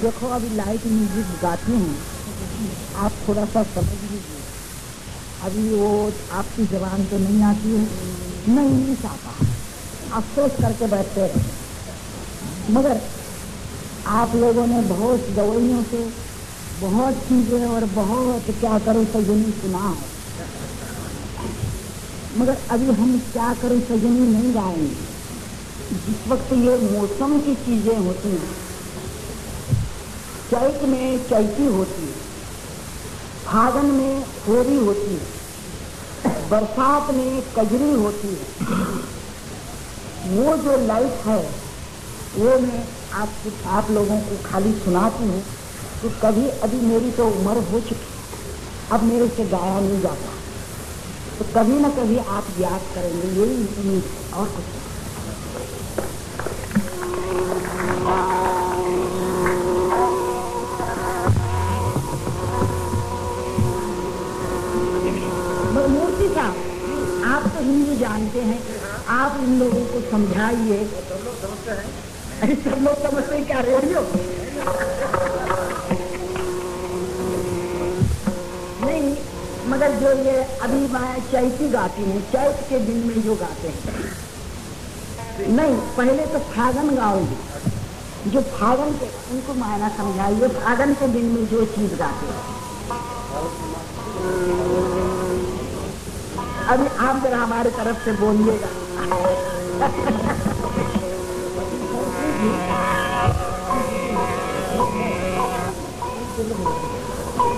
देखो, अभी light music गाते हैं। आप थोड़ा सा समझ लीजिए। अभी वो आपकी जबान तो नहीं आती है। न इंग्लिश आता अफसोस करके बैठते रहे मगर आप लोगों ने बहुत दवाइयों से बहुत चीज़ें और बहुत क्या करो सजनी सुना है। मगर अभी हम क्या करो सजनी नहीं गाएँगे। जिस वक्त ये मौसम की चीज़ें होती हैं चैत में चैती होती है, फागन में होरी होती है, बरसात में कजरी होती है। वो जो लाइफ है, वो मैं आप आप लोगों को खाली सुनाती हूँ तो कभी अभी मेरी तो उम्र हो चुकी अब मेरे से गाया नहीं जाता। तो कभी ना कभी आप याद करेंगे, यही उम्मीद और कुछ जानते हैं। आप इन लोगों को समझाइए। सब लोग समझते हैं क्या रेडियो नहीं, मगर जो ये अभी मैं चैती गाती हूँ, चैत के दिन में जो गाते हैं। नहीं, पहले तो फागन गाऊँगी। जो फागन के, उनको मायना समझाइए, फागन के दिन में जो चीज़ गाते हैं। अभी आप जरा हमारे तरफ़ से बोलिएगा।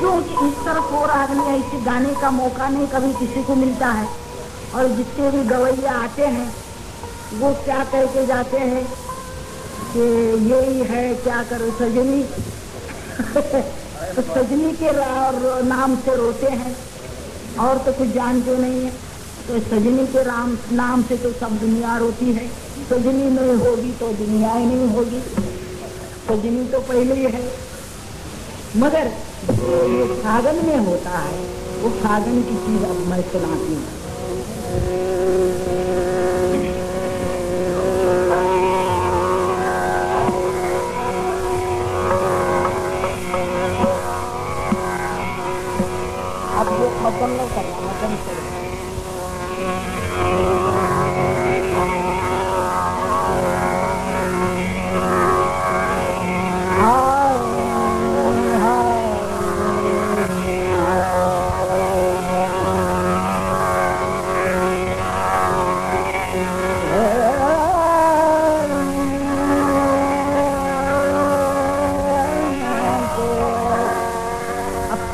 क्योंकि इस तरफ़ और आदमी ऐसे गाने का मौका नहीं, कभी किसी को मिलता है। और जितने भी गवैया आते हैं, वो क्या कह के जाते हैं कि यही है, क्या करो, सजनी? तो सजनी के नाम से रोते हैं। और तो कुछ जान क्यों नहीं है। तो सजनी के राम, नाम से तो सब दुनिया रोती है। सजनी नहीं होगी तो दुनिया ही नहीं होगी। सजनी तो पहले ही है। मगर फागन में होता है। वो सागन की चीज़ अब मैं सुनाती हूँ। मध्यम नहीं करना मध्यम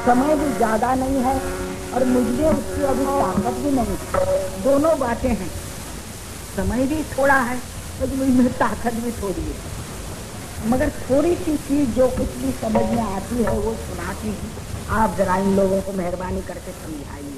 समय भी ज़्यादा नहीं है। और मुझे उसकी अभी ताकत भी नहीं। दोनों बातें हैं। समय भी थोड़ा है और मुझमें ताकत भी थोड़ी है। मगर थोड़ी सी चीज़ जो कुछ भी समझ में आती है, वो सुनाती हूँ। आप जरा इन लोगों को मेहरबानी करके समझाइए।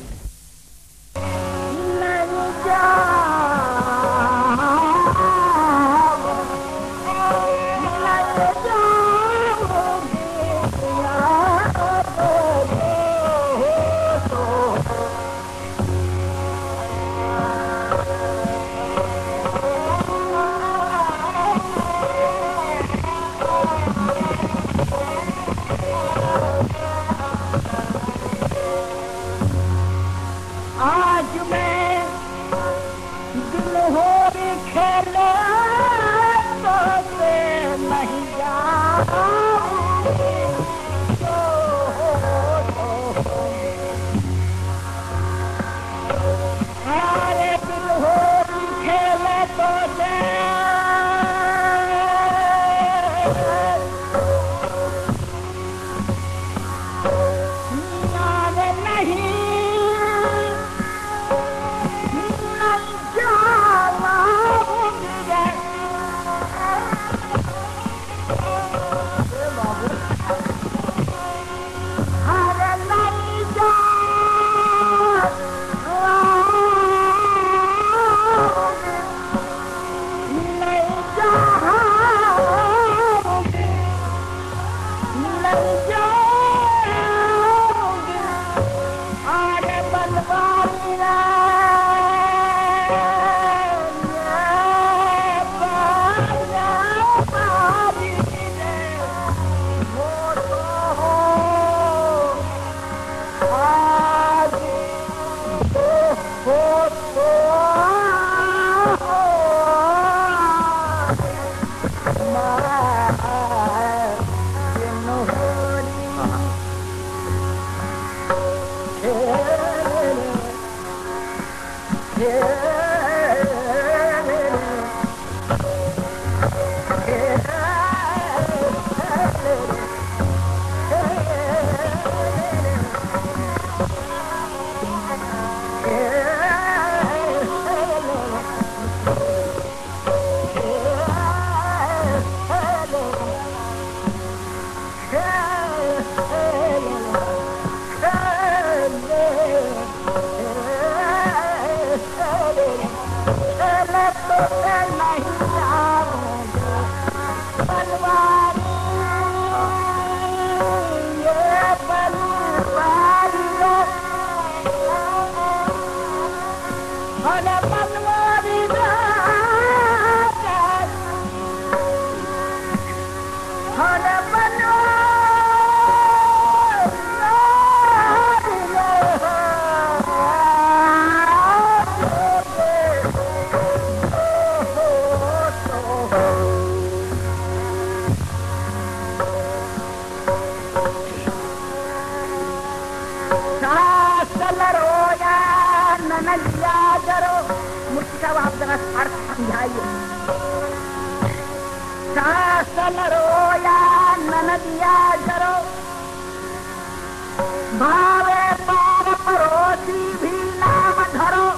भावे पार परोसी भी नाम धरो।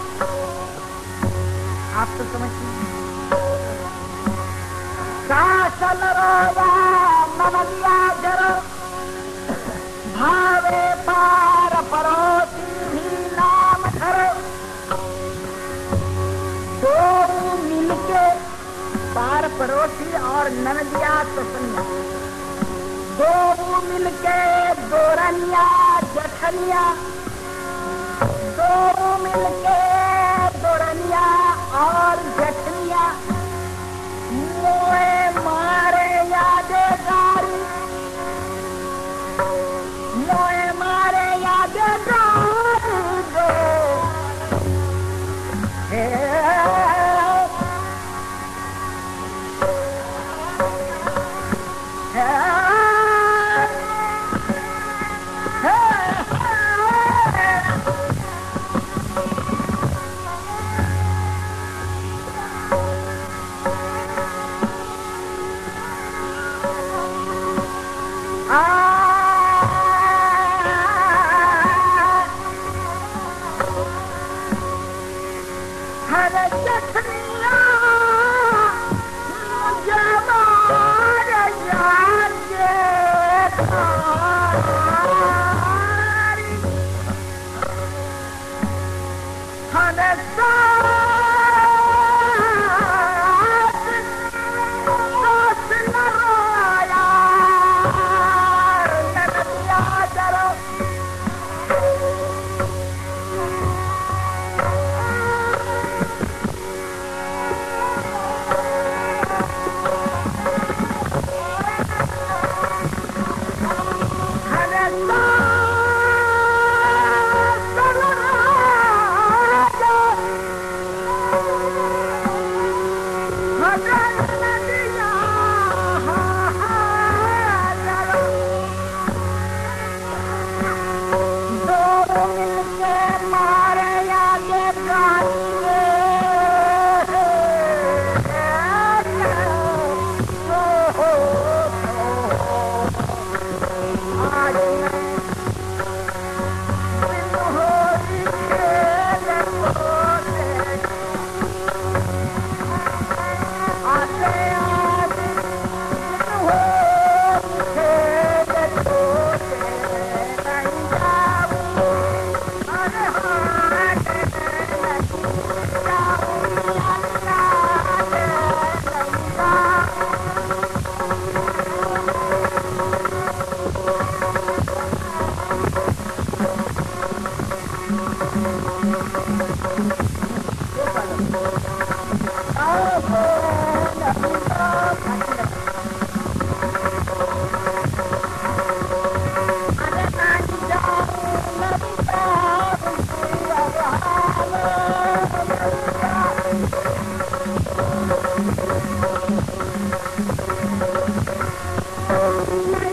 आप तो समझिए। जरो। भावे पार परोसी भी नाम धरो। दो मिलके पार पड़ोसी और ननदिया तो सुनिया दो मिलके दोरनिया जठनिया दो मिलके दोरनिया और जठ Yes, yes, yes. Bye.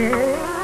Yeah.